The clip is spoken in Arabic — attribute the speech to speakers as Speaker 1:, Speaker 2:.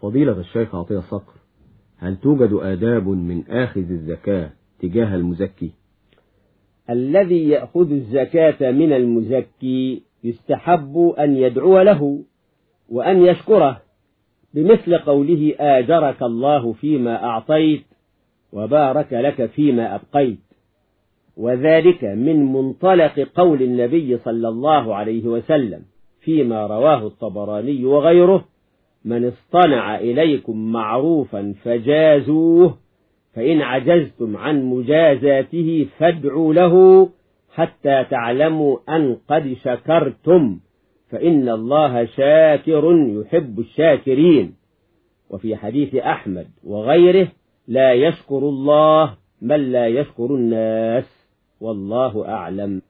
Speaker 1: فضيلة الشيخ عطية صقر هل توجد آداب من آخذ الزكاة تجاه المزكي؟
Speaker 2: الذي يأخذ الزكاة من المزكي يستحب أن يدعو له وأن يشكره بمثل قوله آجرك الله فيما أعطيت وبارك لك فيما أبقيت. وذلك من منطلق قول النبي صلى الله عليه وسلم فيما رواه الطبراني وغيره. من اصطنع إليكم معروفا فجازوه فإن عجزتم عن مجازاته فادعوا له حتى تعلموا أن قد شكرتم فإن الله شاكر يحب الشاكرين. وفي حديث أحمد وغيره لا يشكر الله من لا يشكر الناس والله أعلم.